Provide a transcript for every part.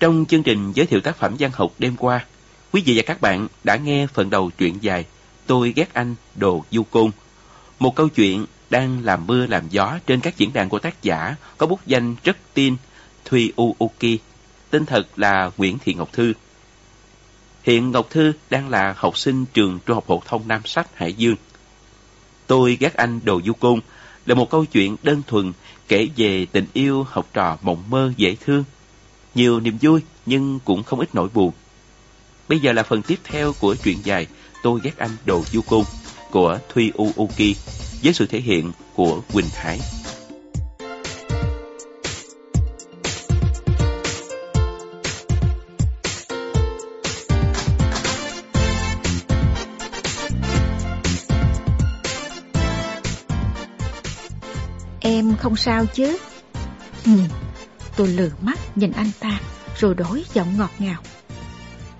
Trong chương trình giới thiệu tác phẩm văn học đêm qua, quý vị và các bạn đã nghe phần đầu truyện dài Tôi ghét anh đồ du côn. Một câu chuyện đang làm mưa làm gió trên các diễn đàn của tác giả có bút danh rất tin Thuy Uuki, tên thật là Nguyễn Thị Ngọc Thư. Hiện Ngọc Thư đang là học sinh trường trung học phổ thông Nam Sách Hải Dương. Tôi ghét anh đồ du côn là một câu chuyện đơn thuần kể về tình yêu học trò mộng mơ dễ thương. Nhiều niềm vui nhưng cũng không ít nỗi buồn. Bây giờ là phần tiếp theo của truyện dài Tôi ghét anh đồ du côn của Thuy Uuki với sự thể hiện của Quỳnh Hải. Em không sao chứ? Ừ, tôi lừa mắt nhìn anh ta rồi đổi giọng ngọt ngào.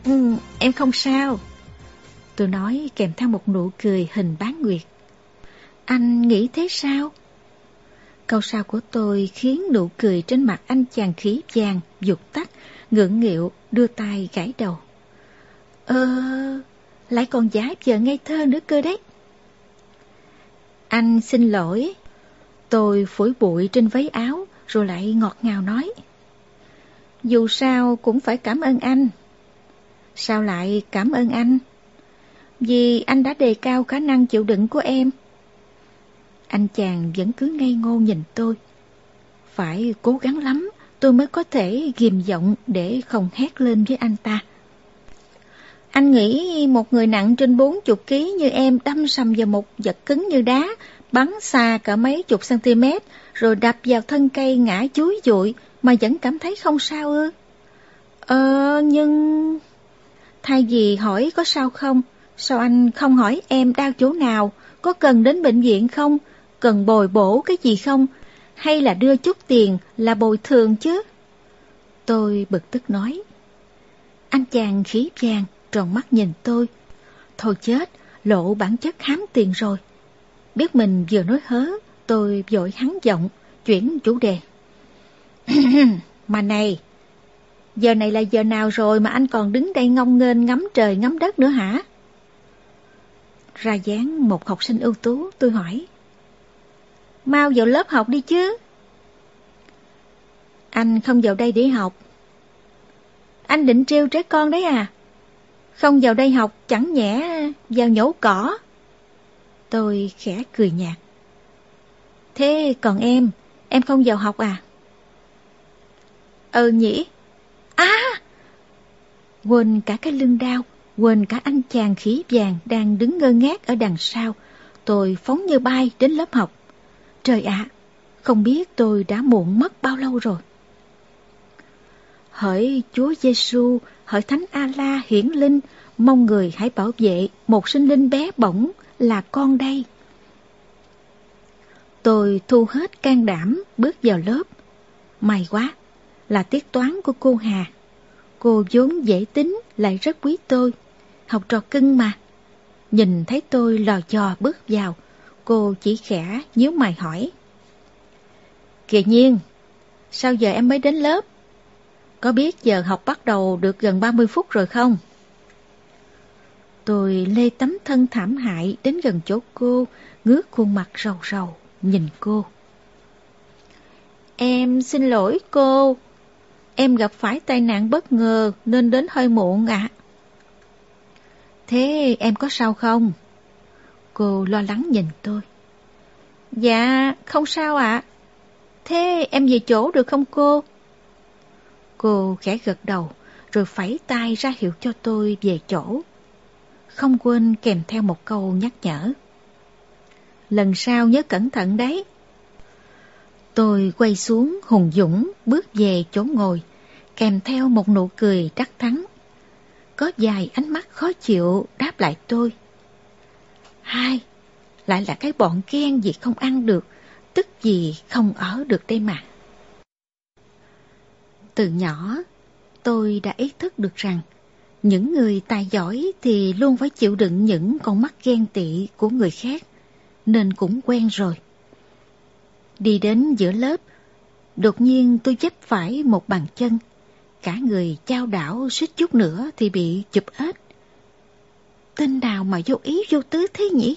Ừ, em không sao. Tôi nói kèm theo một nụ cười hình bán nguyệt. Anh nghĩ thế sao? Câu sao của tôi khiến nụ cười trên mặt anh chàng khí vàng, dục tắt, ngưỡng nghịu, đưa tay gãi đầu. Ơ, lại còn giả vờ ngây thơ nữa cơ đấy. Anh xin lỗi. Tôi phủi bụi trên váy áo, rồi lại ngọt ngào nói. Dù sao cũng phải cảm ơn anh. Sao lại cảm ơn anh? Vì anh đã đề cao khả năng chịu đựng của em. Anh chàng vẫn cứ ngây ngô nhìn tôi. Phải cố gắng lắm tôi mới có thể ghim giọng để không hét lên với anh ta. Anh nghĩ một người nặng trên bốn chục ký như em đâm sầm vào một vật cứng như đá, bắn xa cả mấy chục cm, rồi đập vào thân cây ngã chuối dụi mà vẫn cảm thấy không sao ư? Ờ, nhưng... Thay vì hỏi có sao không, sao anh không hỏi em đau chỗ nào, có cần đến bệnh viện không, cần bồi bổ cái gì không, hay là đưa chút tiền là bồi thường chứ? Tôi bực tức nói. Anh chàng khí vàng, tròn mắt nhìn tôi. Thôi chết, lộ bản chất hám tiền rồi. Biết mình vừa nói hớ, tôi vội hắn giọng, chuyển chủ đề. mà này, giờ này là giờ nào rồi mà anh còn đứng đây ngông nghênh ngắm trời ngắm đất nữa hả? Ra dáng một học sinh ưu tú, tôi hỏi. Mau vào lớp học đi chứ. Anh không vào đây để học. Anh định trêu trẻ con đấy à? Không vào đây học chẳng nhẽ vào nhổ cỏ. Tôi khẽ cười nhạt. Thế còn em, em không vào học à? Ừ nhỉ? À! Quên cả cái lưng đau, quên cả anh chàng khí vàng đang đứng ngơ ngác ở đằng sau. Tôi phóng như bay đến lớp học. Trời ạ, không biết tôi đã muộn mất bao lâu rồi. Hỡi Chúa Giêsu, hỡi Thánh A-la hiển linh, mong người hãy bảo vệ một sinh linh bé bỏng là con đây. Tôi thu hết can đảm bước vào lớp. May quá, là tiết toán của cô Hà. Cô vốn dễ tính lại rất quý tôi, học trò cưng mà. Nhìn thấy tôi lò dò bước vào, cô chỉ khẽ nhíu mày hỏi. Kìa nhiên, sao giờ em mới đến lớp? Có biết giờ học bắt đầu được gần 30 phút rồi không? Tôi lê tấm thân thảm hại đến gần chỗ cô, ngước khuôn mặt rầu rầu, nhìn cô. Em xin lỗi cô, em gặp phải tai nạn bất ngờ nên đến hơi muộn ạ. Thế em có sao không? Cô lo lắng nhìn tôi. Dạ, không sao ạ. Thế em về chỗ được không cô? Cô khẽ gật đầu, rồi phẩy tay ra hiệu cho tôi về chỗ. Không quên kèm theo một câu nhắc nhở. Lần sau nhớ cẩn thận đấy. Tôi quay xuống hùng dũng bước về chỗ ngồi, kèm theo một nụ cười đắc thắng. Có vài ánh mắt khó chịu đáp lại tôi. Hai, lại là cái bọn ghen gì không ăn được, tức gì không ở được đây mà. Từ nhỏ, tôi đã ý thức được rằng những người tài giỏi thì luôn phải chịu đựng những con mắt ghen tị của người khác, nên cũng quen rồi. Đi đến giữa lớp, đột nhiên tôi chấp phải một bàn chân. cả người trao đảo suýt chút nữa thì bị chụp ếch. Tên nào mà vô ý vô tứ thế nhỉ?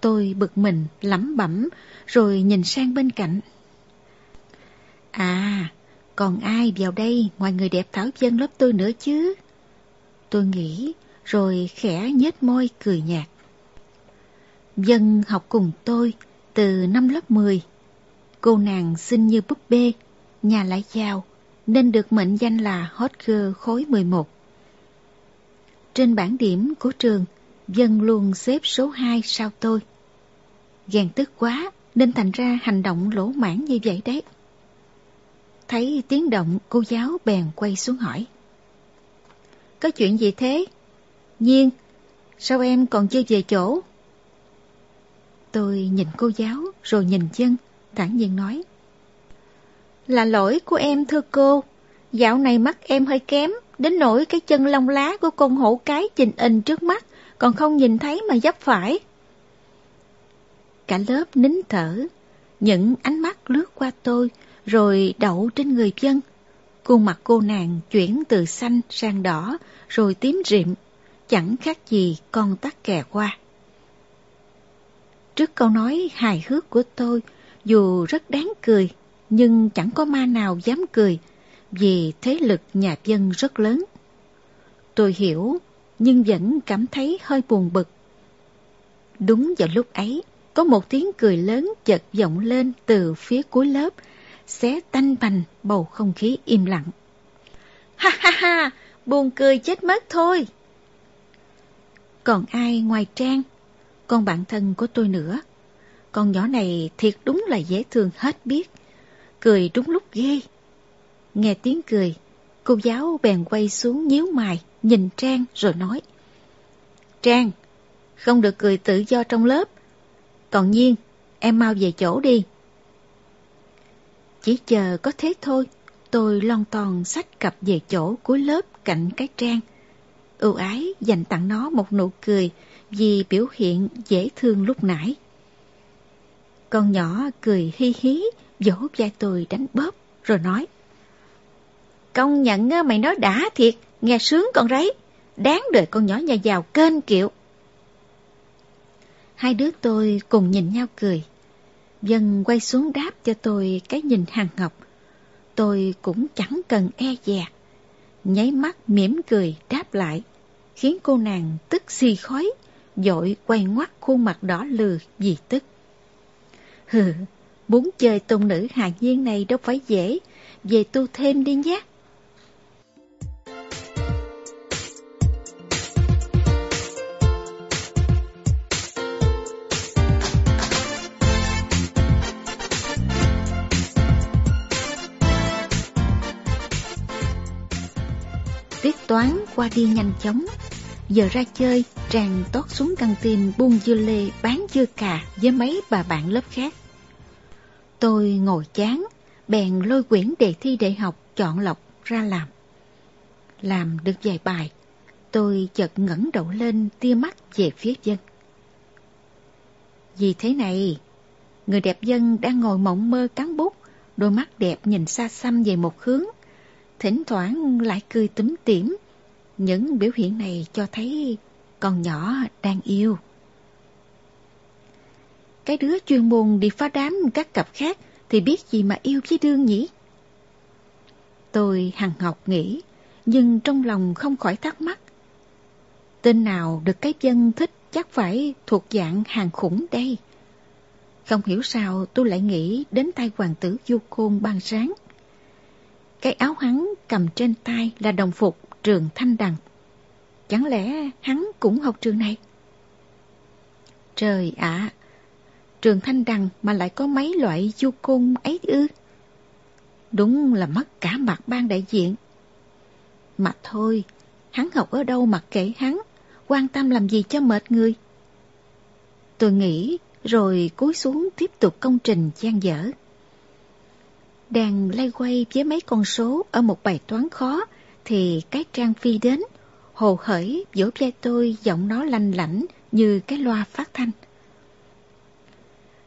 Tôi bực mình, lẩm bẩm, rồi nhìn sang bên cạnh. À, còn ai vào đây ngoài người đẹp Thảo Dân lớp tôi nữa chứ? Tôi nghĩ, rồi khẽ nhếch môi cười nhạt. Dân học cùng tôi từ năm lớp 10. Cô nàng xinh như búp bê, nhà lại giàu, nên được mệnh danh là hot girl khối 11. Trên bảng điểm của trường, Dân luôn xếp số 2 sau tôi. Ghen tức quá nên thành ra hành động lỗ mãn như vậy đấy. Thấy tiếng động cô giáo bèn quay xuống hỏi. Có chuyện gì thế? Nhiên, sao em còn chưa về chỗ? Tôi nhìn cô giáo rồi nhìn chân, thản nhiên nói. Là lỗi của em thưa cô, dạo này mắt em hơi kém, đến nỗi cái chân lông lá của con hổ cái trình in trước mắt, còn không nhìn thấy mà dấp phải. Cả lớp nín thở, những ánh mắt lướt qua tôi, rồi đậu trên người dân. Khuôn mặt cô nàng chuyển từ xanh sang đỏ, rồi tím rịm, chẳng khác gì con tắc kè qua. Trước câu nói hài hước của tôi, dù rất đáng cười, nhưng chẳng có ma nào dám cười, vì thế lực nhà dân rất lớn. Tôi hiểu, nhưng vẫn cảm thấy hơi buồn bực. Đúng vào lúc ấy, có một tiếng cười lớn chợt vọng lên từ phía cuối lớp, xé tanh bành bầu không khí im lặng. Ha ha ha, buồn cười chết mất thôi. Còn ai ngoài Trang, con bạn thân của tôi nữa. Con nhỏ này thiệt đúng là dễ thương hết biết. Cười đúng lúc ghê. Nghe tiếng cười, cô giáo bèn quay xuống nhíu mày, nhìn Trang rồi nói. Trang, không được cười tự do trong lớp. Còn nhiên, em mau về chỗ đi. Chỉ chờ có thế thôi, tôi lon toàn sách cặp về chỗ cuối lớp cạnh cái Trang. Ưu ái dành tặng nó một nụ cười vì biểu hiện dễ thương lúc nãy. Con nhỏ cười hi hí, vỗ vai tôi đánh bóp, rồi nói. Công nhận mày nói đã thiệt, nghe sướng con rấy, đáng đời con nhỏ nhà giàu kênh kiệu. Hai đứa tôi cùng nhìn nhau cười. Dân quay xuống đáp cho tôi cái nhìn hàng ngọc. Tôi cũng chẳng cần e dè. Nháy mắt mỉm cười đáp lại, khiến cô nàng tức xì khói, dội quay ngoắt khuôn mặt đỏ lừ vì tức. Hừ, muốn chơi tôn nữ hạ nhiên này đâu phải dễ, về tu thêm đi nhé. Toán qua đi nhanh chóng. Giờ ra chơi, tràng tót xuống căng tin buông dưa lê bán dưa cà với mấy bà bạn lớp khác. Tôi ngồi chán, bèn lôi quyển đề thi đại học chọn lọc ra làm. Làm được vài bài, tôi chợt ngẩng đầu lên tia mắt về phía dân. Vì thế này, người đẹp dân đang ngồi mộng mơ cắn bút, đôi mắt đẹp nhìn xa xăm về một hướng, thỉnh thoảng lại cười túm tỉm. Những biểu hiện này cho thấy con nhỏ đang yêu. Cái đứa chuyên môn đi phá đám các cặp khác thì biết gì mà yêu với đương nhỉ? Tôi hằng học nghĩ, nhưng trong lòng không khỏi thắc mắc. Tên nào được cái dân thích chắc phải thuộc dạng hàng khủng đây. Không hiểu sao tôi lại nghĩ đến tay hoàng tử du côn ban sáng. Cái áo hắn cầm trên tay là đồng phục trường Thanh Đằng. Chẳng lẽ hắn cũng học trường này? Trời ạ! trường Thanh Đằng mà lại có mấy loại du côn ấy ư? Đúng là mất cả mặt ban đại diện. Mà thôi, hắn học ở đâu mặc kệ hắn, quan tâm làm gì cho mệt người. Tôi nghĩ rồi cúi xuống tiếp tục công trình gian dở. Đang lay quay với mấy con số ở một bài toán khó thì cái trang phi đến, hồ hởi vỗ vai tôi giọng nó lanh lảnh như cái loa phát thanh.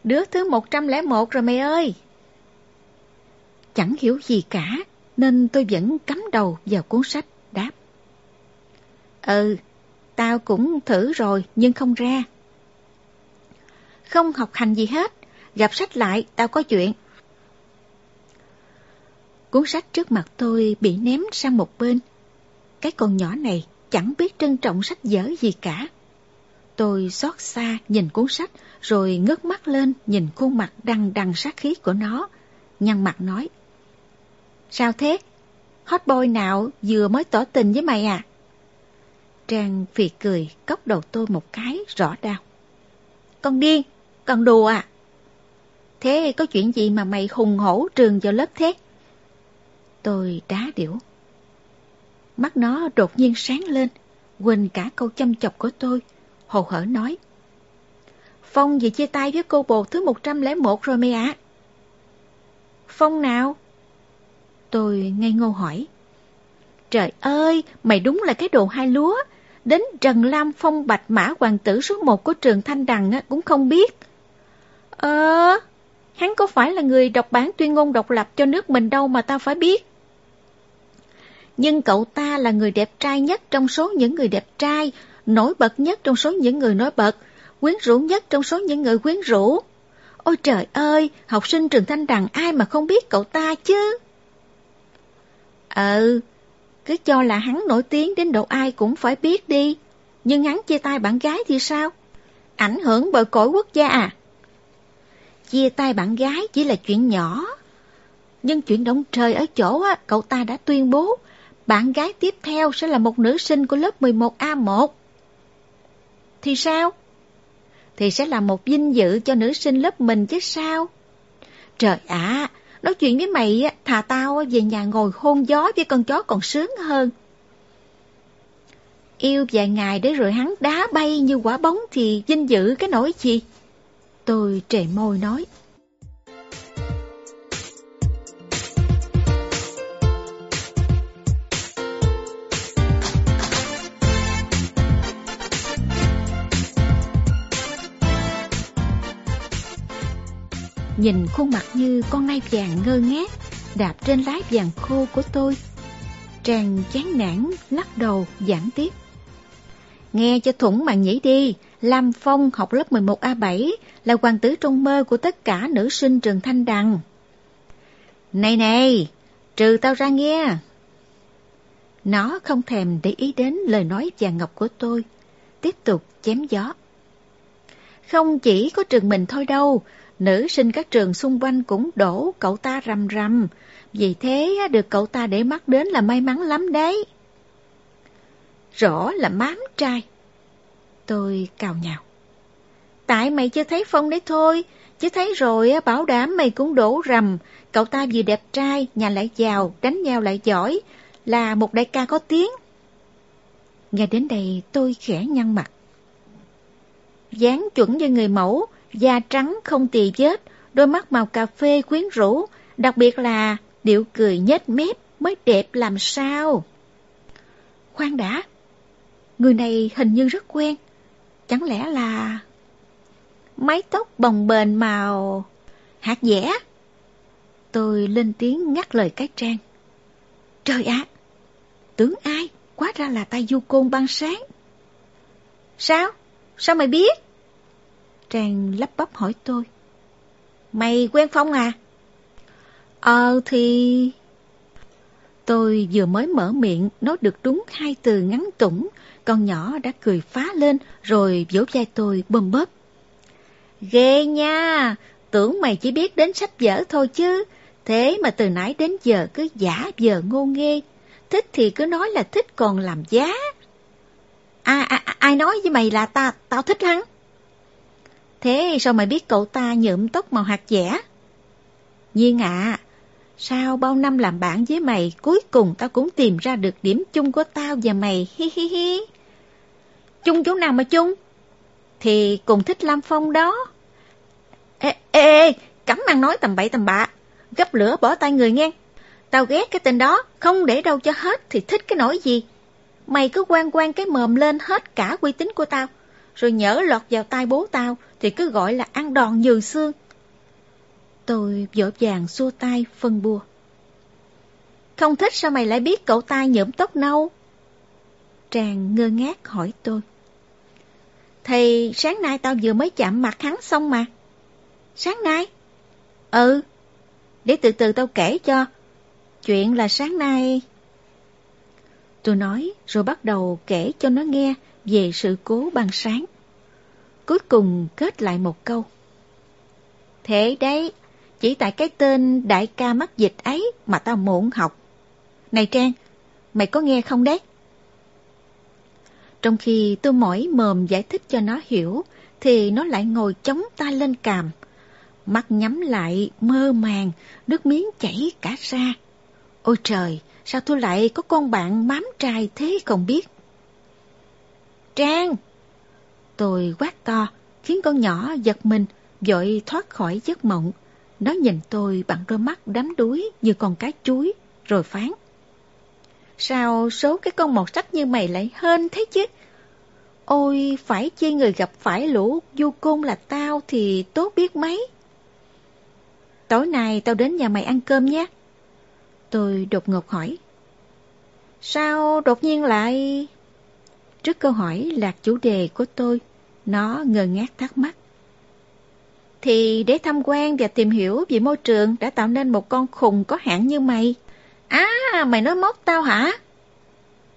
Đứa thứ 101 rồi mày ơi! Chẳng hiểu gì cả, nên tôi vẫn cắm đầu vào cuốn sách, đáp. Ừ, tao cũng thử rồi nhưng không ra. Không học hành gì hết, gặp sách lại, tao có chuyện. Cuốn sách trước mặt tôi bị ném sang một bên. Cái con nhỏ này chẳng biết trân trọng sách vở gì cả. Tôi xót xa nhìn cuốn sách rồi ngước mắt lên nhìn khuôn mặt đằng đằng sát khí của nó. Nhăn mặt nói. Sao thế? Hot boy nào vừa mới tỏ tình với mày à? Trang phì cười cốc đầu tôi một cái rõ đau. Con điên, con đùa à? Thế có chuyện gì mà mày hùng hổ trường vào lớp thế? Tôi đá điểu. Mắt nó đột nhiên sáng lên, quên cả câu chăm chọc của tôi, hồ hở nói. Phong vừa chia tay với cô bồ thứ 101 rồi mày ạ. Phong nào? Tôi ngây ngô hỏi. Trời ơi, mày đúng là cái đồ hai lúa. Đến Trần Lam Phong Bạch Mã Hoàng tử số 1 của trường Thanh Đằng cũng không biết. Ờ, hắn có phải là người đọc bản tuyên ngôn độc lập cho nước mình đâu mà tao phải biết. Nhưng cậu ta là người đẹp trai nhất trong số những người đẹp trai, nổi bật nhất trong số những người nổi bật, quyến rũ nhất trong số những người quyến rũ. Ôi trời ơi, học sinh trường Thanh Đằng ai mà không biết cậu ta chứ? Ừ, cứ cho là hắn nổi tiếng đến độ ai cũng phải biết đi. Nhưng hắn chia tay bạn gái thì sao? Ảnh hưởng bởi cõi quốc gia à? Chia tay bạn gái chỉ là chuyện nhỏ. Nhưng chuyện động trời ở chỗ á, cậu ta đã tuyên bố bạn gái tiếp theo sẽ là một nữ sinh của lớp 11A1. Thì sao? Thì sẽ là một vinh dự cho nữ sinh lớp mình chứ sao? Trời ạ, nói chuyện với mày thà tao về nhà ngồi hôn gió với con chó còn sướng hơn. Yêu vài ngày để rồi hắn đá bay như quả bóng thì vinh dự cái nỗi gì? Tôi trề môi nói. Nhìn khuôn mặt như con nai vàng ngơ ngác Đạp trên lái vàng khô của tôi. Trang chán nản, lắc đầu, giảng tiếp. Nghe cho thủng màn nhĩ đi, Lam Phong học lớp 11A7 Là hoàng tử trong mơ của tất cả nữ sinh trường Thanh Đằng. Này này, Trừ tao ra nghe. Nó không thèm để ý đến lời nói vàng ngọc của tôi, Tiếp tục chém gió. Không chỉ có trường mình thôi đâu nữ sinh các trường xung quanh cũng đổ cậu ta rầm rầm, vì thế được cậu ta để mắt đến là may mắn lắm đấy. Rõ là mám trai. Tôi cào nhào. Tại mày chưa thấy Phong đấy thôi, chứ thấy rồi bảo đảm mày cũng đổ rầm, cậu ta vừa đẹp trai, nhà lại giàu, đánh nhau lại giỏi, là một đại ca có tiếng. Nghe đến đây tôi khẽ nhăn mặt. dáng chuẩn như người mẫu, da trắng không tì vết, đôi mắt màu cà phê quyến rũ, đặc biệt là điệu cười nhếch mép mới đẹp làm sao. Khoan đã, người này hình như rất quen, chẳng lẽ là... Mái tóc bồng bềnh màu... hạt dẻ? Tôi lên tiếng ngắt lời cái trang. Trời ạ, tưởng ai, quá ra là tay du côn băng sáng. Sao? Sao mày biết? Trang lắp bắp hỏi tôi. Mày quen Phong à? Ờ thì... Tôi vừa mới mở miệng nói được đúng hai từ ngắn tủng, con nhỏ đã cười phá lên rồi vỗ vai tôi bơm bớp. Ghê nha, tưởng mày chỉ biết đến sách vở thôi chứ, thế mà từ nãy đến giờ cứ giả vờ ngô nghê, thích thì cứ nói là thích còn làm giá. À, à, à ai nói với mày là ta, tao thích hắn? Thế sao mày biết cậu ta nhuộm tóc màu hạt dẻ? Nhiên ạ, sao bao năm làm bạn với mày, cuối cùng tao cũng tìm ra được điểm chung của tao và mày, hi hi hi. Chung chỗ nào mà chung? Thì cùng thích Lam Phong đó. Ê, ê, ê, cấm ăn nói tầm bậy tầm bạ, gấp lửa bỏ tay người nghe. Tao ghét cái tên đó, không để đâu cho hết thì thích cái nỗi gì. Mày cứ quan quan cái mồm lên hết cả uy tín của tao rồi nhỡ lọt vào tay bố tao thì cứ gọi là ăn đòn nhừ xương. Tôi dỗ dàng xua tay phân bua. Không thích sao mày lại biết cậu ta nhuộm tóc nâu? Tràng ngơ ngác hỏi tôi. Thì sáng nay tao vừa mới chạm mặt hắn xong mà. Sáng nay? Ừ. Để từ từ tao kể cho. Chuyện là sáng nay... Tôi nói, rồi bắt đầu kể cho nó nghe về sự cố ban sáng. Cuối cùng kết lại một câu. Thế đấy, chỉ tại cái tên đại ca mắc dịch ấy mà tao muộn học. Này Trang, mày có nghe không đấy? Trong khi tôi mỏi mồm giải thích cho nó hiểu, thì nó lại ngồi chống ta lên càm. Mắt nhắm lại, mơ màng, nước miếng chảy cả ra. Ôi trời, sao tôi lại có con bạn mám trai thế không biết? Trang! Tôi quát to, khiến con nhỏ giật mình, vội thoát khỏi giấc mộng. Nó nhìn tôi bằng đôi mắt đắm đuối như con cá chuối, rồi phán. Sao số cái con mọt sách như mày lại hên thế chứ? Ôi, phải chê người gặp phải lũ du côn là tao thì tốt biết mấy. Tối nay tao đến nhà mày ăn cơm nhé. Tôi đột ngột hỏi. Sao đột nhiên lại... Trước câu hỏi lạc chủ đề của tôi, nó ngơ ngác thắc mắc. Thì để tham quan và tìm hiểu về môi trường đã tạo nên một con khùng có hạn như mày. À, mày nói móc tao hả?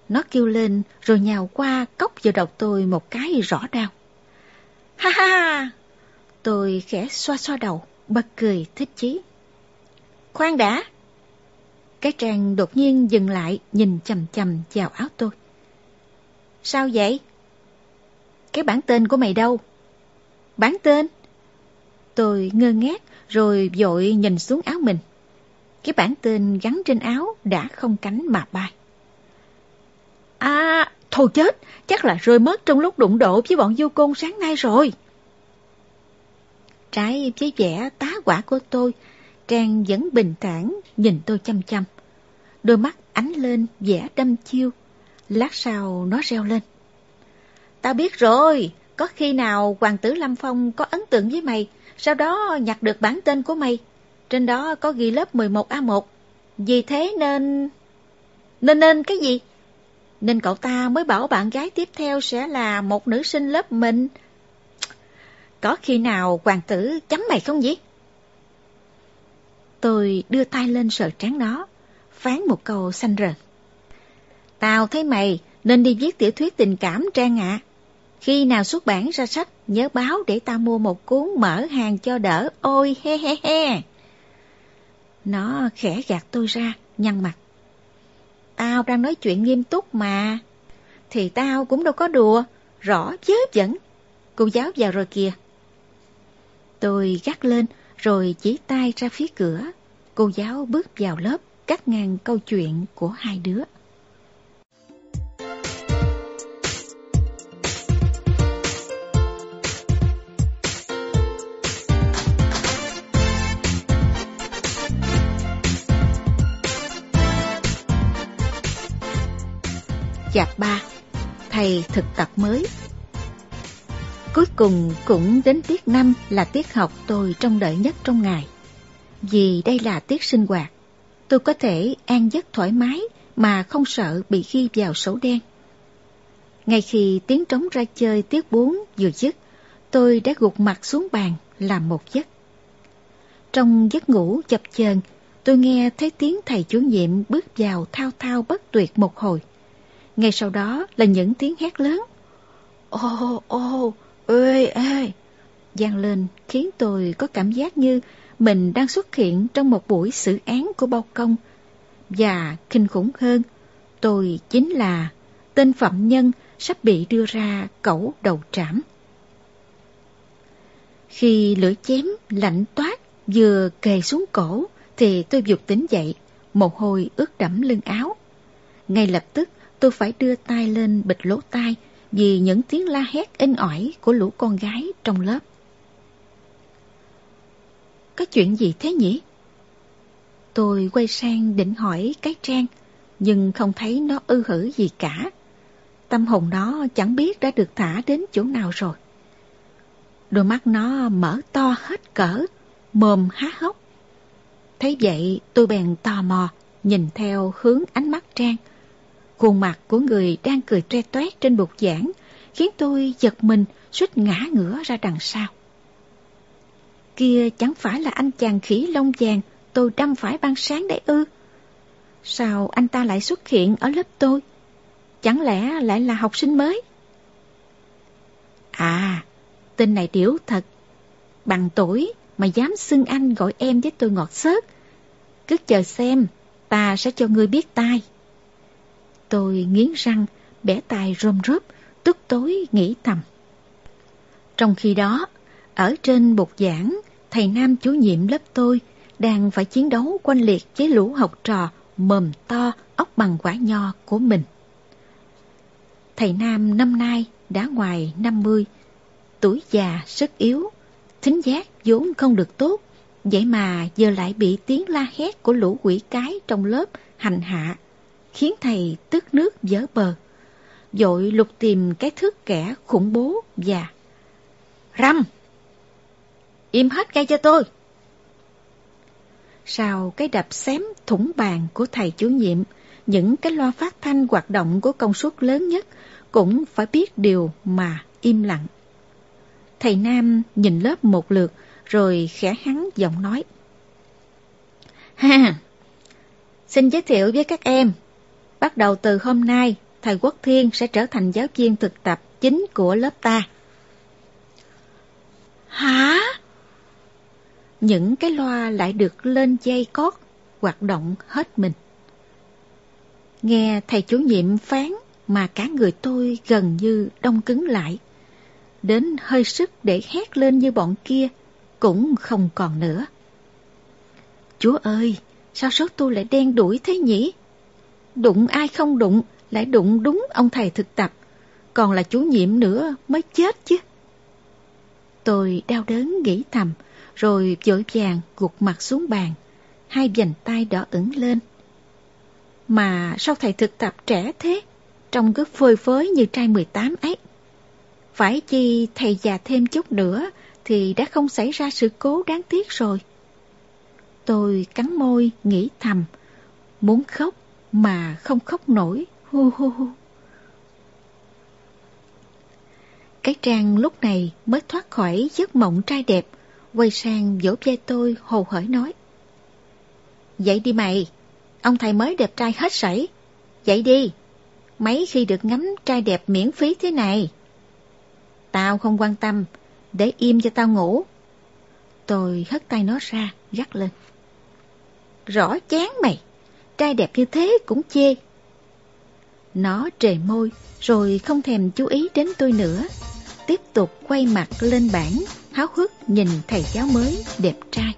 Nó kêu lên rồi nhào qua cốc vào đầu tôi một cái rõ đau. Ha ha ha! Tôi khẽ xoa xoa đầu, bật cười thích chí. Khoan đã! Cái trang đột nhiên dừng lại nhìn chầm chầm vào áo tôi. Sao vậy? Cái bản tên của mày đâu? Bản tên? Tôi ngơ ngác rồi vội nhìn xuống áo mình. Cái bản tên gắn trên áo đã không cánh mà bay. À, thôi chết, chắc là rơi mất trong lúc đụng độ với bọn du côn sáng nay rồi. Trái với vẻ tá quả của tôi, Trang vẫn bình thản nhìn tôi chăm chăm. Đôi mắt ánh lên vẻ đâm chiêu. Lát sau nó reo lên. Tao biết rồi, có khi nào Hoàng tử Lâm Phong có ấn tượng với mày, sau đó nhặt được bản tên của mày. Trên đó có ghi lớp 11A1. Vì thế nên... Nên nên cái gì? Nên cậu ta mới bảo bạn gái tiếp theo sẽ là một nữ sinh lớp mình. Có khi nào hoàng tử chấm mày không gì? Tôi đưa tay lên sờ trán nó, phán một câu xanh rờn. Tao thấy mày nên đi viết tiểu thuyết tình cảm Trang ạ. Khi nào xuất bản ra sách, nhớ báo để tao mua một cuốn mở hàng cho đỡ. Ôi he he he. Nó khẽ gạt tôi ra, nhăn mặt. Tao đang nói chuyện nghiêm túc mà. Thì tao cũng đâu có đùa, rõ chớ dẫn. Cô giáo vào rồi kìa. Tôi gắt lên rồi chỉ tay ra phía cửa. Cô giáo bước vào lớp, cắt ngang câu chuyện của hai đứa. Chạp ba Thầy thực tập mới Cuối cùng cũng đến tiết năm là tiết học tôi trông đợi nhất trong ngày. Vì đây là tiết sinh hoạt, tôi có thể an giấc thoải mái mà không sợ bị ghi vào sổ đen. Ngay khi tiếng trống ra chơi tiết 4 vừa dứt, tôi đã gục mặt xuống bàn làm một giấc. Trong giấc ngủ chập chờn, tôi nghe thấy tiếng thầy chủ nhiệm bước vào thao thao bất tuyệt một hồi. Ngay sau đó là những tiếng hét lớn. Ô, ô, ê, ê, Giang lên khiến tôi có cảm giác như mình đang xuất hiện trong một buổi xử án của bao công. Và kinh khủng hơn, tôi chính là tên phạm nhân sắp bị đưa ra cẩu đầu trảm. Khi lưỡi chém lạnh toát vừa kề xuống cổ thì tôi dục tỉnh dậy, mồ hôi ướt đẫm lưng áo. Ngay lập tức tôi phải đưa tay lên bịch lỗ tai vì những tiếng la hét in ỏi của lũ con gái trong lớp. Có chuyện gì thế nhỉ? Tôi quay sang định hỏi cái trang, nhưng không thấy nó ư hử gì cả. Tâm hồn nó chẳng biết đã được thả đến chỗ nào rồi. Đôi mắt nó mở to hết cỡ, mồm há hốc. Thấy vậy tôi bèn tò mò, nhìn theo hướng ánh mắt Trang. Khuôn mặt của người đang cười tre toét trên bục giảng khiến tôi giật mình suýt ngã ngửa ra đằng sau. Kia chẳng phải là anh chàng khỉ lông vàng tôi đâm phải ban sáng đấy ư? Sao anh ta lại xuất hiện ở lớp tôi? Chẳng lẽ lại là học sinh mới? À, tên này điểu thật. Bằng tuổi mà dám xưng anh gọi em với tôi ngọt xớt. Cứ chờ xem, ta sẽ cho ngươi biết tai. Tôi nghiến răng, bẻ tay rôm rớp, tức tối nghĩ thầm. Trong khi đó, ở trên bục giảng, thầy Nam chủ nhiệm lớp tôi đang phải chiến đấu quanh liệt với lũ học trò mồm to, ốc bằng quả nho của mình. Thầy Nam năm nay đã ngoài 50, tuổi già, sức yếu, thính giác vốn không được tốt, vậy mà giờ lại bị tiếng la hét của lũ quỷ cái trong lớp hành hạ, khiến thầy tức nước dở bờ. Dội lục tìm cái thước kẻ khủng bố và Răm! Im hết ngay cho tôi! Sau cái đập xém thủng bàn của thầy chủ nhiệm, những cái loa phát thanh hoạt động của công suất lớn nhất cũng phải biết điều mà im lặng. Thầy Nam nhìn lớp một lượt rồi khẽ hắn giọng nói. Ha! Xin giới thiệu với các em. Bắt đầu từ hôm nay, thầy Quốc Thiên sẽ trở thành giáo viên thực tập chính của lớp ta. Hả? Những cái loa lại được lên dây cót, hoạt động hết mình. Nghe thầy chủ nhiệm phán mà cả người tôi gần như đông cứng lại. Đến hơi sức để hét lên như bọn kia cũng không còn nữa. Chúa ơi, sao số tôi lại đen đuổi thế nhỉ? Đụng ai không đụng, lại đụng đúng ông thầy thực tập, còn là chủ nhiệm nữa mới chết chứ. Tôi đau đớn nghĩ thầm, rồi vội vàng gục mặt xuống bàn, hai vành tay đỏ ửng lên. Mà sao thầy thực tập trẻ thế, trông cứ phơi phới như trai 18 ấy. Phải chi thầy già thêm chút nữa thì đã không xảy ra sự cố đáng tiếc rồi. Tôi cắn môi nghĩ thầm, muốn khóc mà không khóc nổi, hu hu hu. Cái trang lúc này mới thoát khỏi giấc mộng trai đẹp, quay sang vỗ vai tôi hồ hởi nói. Dậy đi mày, ông thầy mới đẹp trai hết sảy. Dậy đi, mấy khi được ngắm trai đẹp miễn phí thế này. Tao không quan tâm, để im cho tao ngủ. Tôi hất tay nó ra, gắt lên. Rõ chán mày, trai đẹp như thế cũng chê. Nó trề môi, rồi không thèm chú ý đến tôi nữa. Tiếp tục quay mặt lên bảng, háo hức nhìn thầy giáo mới đẹp trai.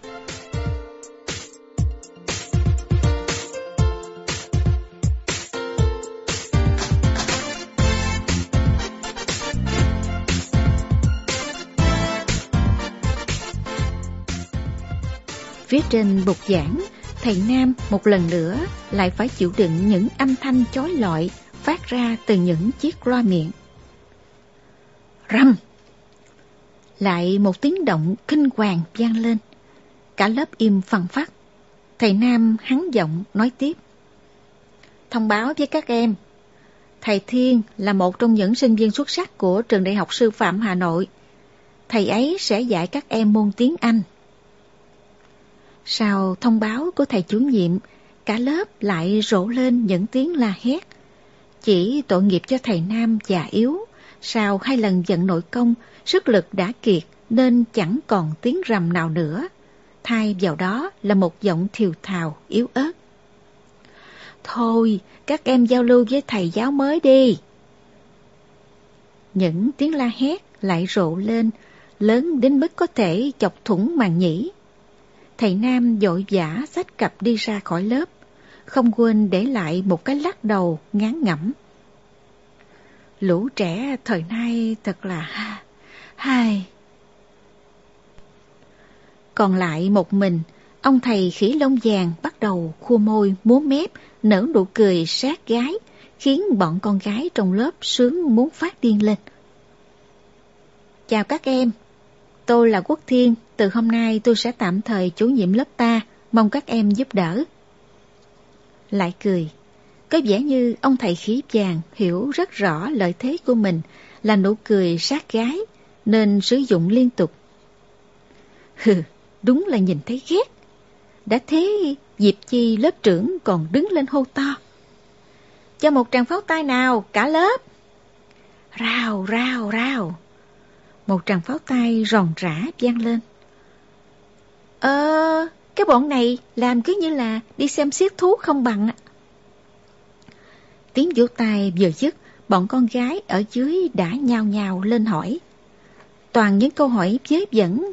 Phía trên bục giảng, thầy Nam một lần nữa lại phải chịu đựng những âm thanh chói lọi phát ra từ những chiếc loa miệng. Rầm! Lại một tiếng động kinh hoàng vang lên. Cả lớp im phăng phát. Thầy Nam hắn giọng nói tiếp. Thông báo với các em, thầy Thiên là một trong những sinh viên xuất sắc của trường Đại học Sư phạm Hà Nội. Thầy ấy sẽ dạy các em môn tiếng Anh. Sau thông báo của thầy chủ nhiệm, cả lớp lại rộ lên những tiếng la hét. Chỉ tội nghiệp cho thầy Nam già yếu, sau hai lần giận nội công, sức lực đã kiệt nên chẳng còn tiếng rầm nào nữa. Thay vào đó là một giọng thiều thào, yếu ớt. Thôi, các em giao lưu với thầy giáo mới đi. Những tiếng la hét lại rộ lên, lớn đến mức có thể chọc thủng màn nhĩ. Thầy Nam dội vã sách cặp đi ra khỏi lớp, không quên để lại một cái lắc đầu ngán ngẩm. Lũ trẻ thời nay thật là ha, hai. Còn lại một mình, ông thầy khỉ lông vàng bắt đầu khua môi, múa mép, nở nụ cười sát gái, khiến bọn con gái trong lớp sướng muốn phát điên lên. Chào các em, tôi là Quốc Thiên, từ hôm nay tôi sẽ tạm thời chủ nhiệm lớp ta, mong các em giúp đỡ. Lại cười. Có vẻ như ông thầy khí vàng hiểu rất rõ lợi thế của mình là nụ cười sát gái, nên sử dụng liên tục. Hừ, đúng là nhìn thấy ghét. Đã thế, Diệp Chi lớp trưởng còn đứng lên hô to. Cho một tràng pháo tay nào, cả lớp. Rào, rào, rào. Một tràng pháo tay ròn rã vang lên. Ờ, cái bọn này làm cứ như là đi xem xiết thú không bằng. Tiếng vỗ tay vừa dứt, bọn con gái ở dưới đã nhao nhào lên hỏi. Toàn những câu hỏi giới dẫn,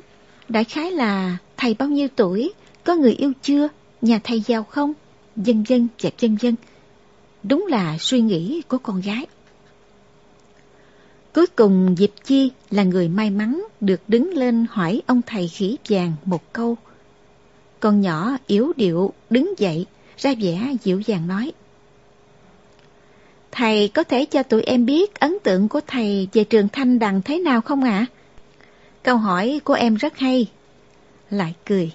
đại khái là thầy bao nhiêu tuổi, có người yêu chưa, nhà thầy giàu không, dân dân và dân dân. Đúng là suy nghĩ của con gái. Cuối cùng Diệp Chi là người may mắn được đứng lên hỏi ông thầy khỉ vàng một câu. Con nhỏ yếu điệu đứng dậy, ra vẻ dịu dàng nói. Thầy có thể cho tụi em biết ấn tượng của thầy về trường Thanh Đằng thế nào không ạ? Câu hỏi của em rất hay. Lại cười.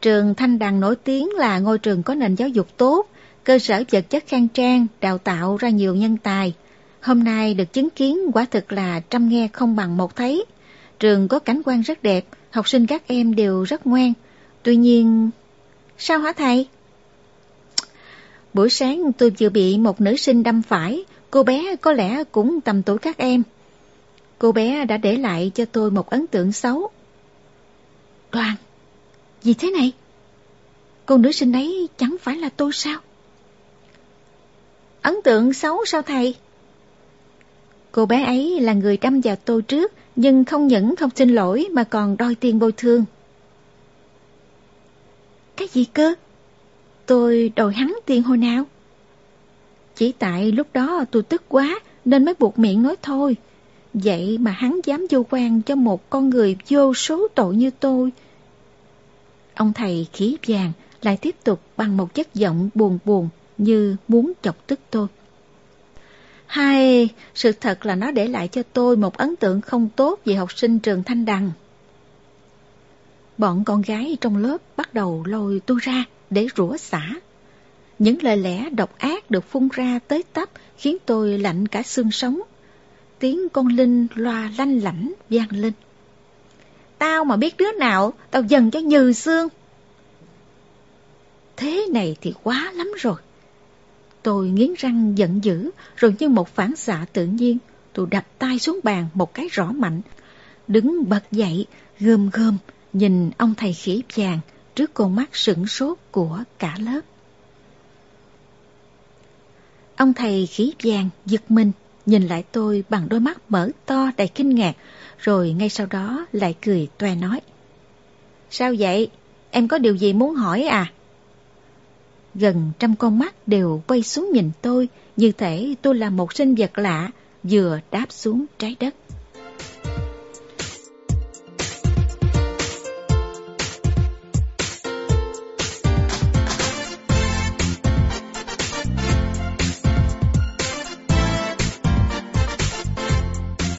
Trường Thanh Đằng nổi tiếng là ngôi trường có nền giáo dục tốt, cơ sở vật chất khang trang, đào tạo ra nhiều nhân tài. Hôm nay được chứng kiến quả thực là trăm nghe không bằng một thấy. Trường có cảnh quan rất đẹp, học sinh các em đều rất ngoan. Tuy nhiên... Sao hả thầy? Buổi sáng tôi vừa bị một nữ sinh đâm phải, cô bé có lẽ cũng tầm tuổi các em. Cô bé đã để lại cho tôi một ấn tượng xấu. Đoàn, gì thế này? Cô nữ sinh ấy chẳng phải là tôi sao? Ấn tượng xấu sao thầy? Cô bé ấy là người đâm vào tôi trước, nhưng không những không xin lỗi mà còn đòi tiền bồi thường. Cái gì cơ? Tôi đòi hắn tiền hồi nào? Chỉ tại lúc đó tôi tức quá nên mới buộc miệng nói thôi. Vậy mà hắn dám vô quan cho một con người vô số tội như tôi. Ông thầy khí vàng lại tiếp tục bằng một chất giọng buồn buồn như muốn chọc tức tôi hay, sự thật là nó để lại cho tôi một ấn tượng không tốt về học sinh trường Thanh Đằng. Bọn con gái trong lớp bắt đầu lôi tôi ra để rủa xả. Những lời lẽ độc ác được phun ra tới tấp khiến tôi lạnh cả xương sống. Tiếng con Linh loa lanh lảnh vang lên. Tao mà biết đứa nào, tao dần cho nhừ xương. Thế này thì quá lắm rồi. Tôi nghiến răng giận dữ, rồi như một phản xạ tự nhiên, tôi đập tay xuống bàn một cái rõ mạnh. Đứng bật dậy, gơm gơm, nhìn ông thầy khỉ vàng trước con mắt sửng sốt của cả lớp. Ông thầy khí vàng giật mình, nhìn lại tôi bằng đôi mắt mở to đầy kinh ngạc, rồi ngay sau đó lại cười toe nói. Sao vậy? Em có điều gì muốn hỏi à? Gần trăm con mắt đều quay xuống nhìn tôi, như thể tôi là một sinh vật lạ vừa đáp xuống trái đất.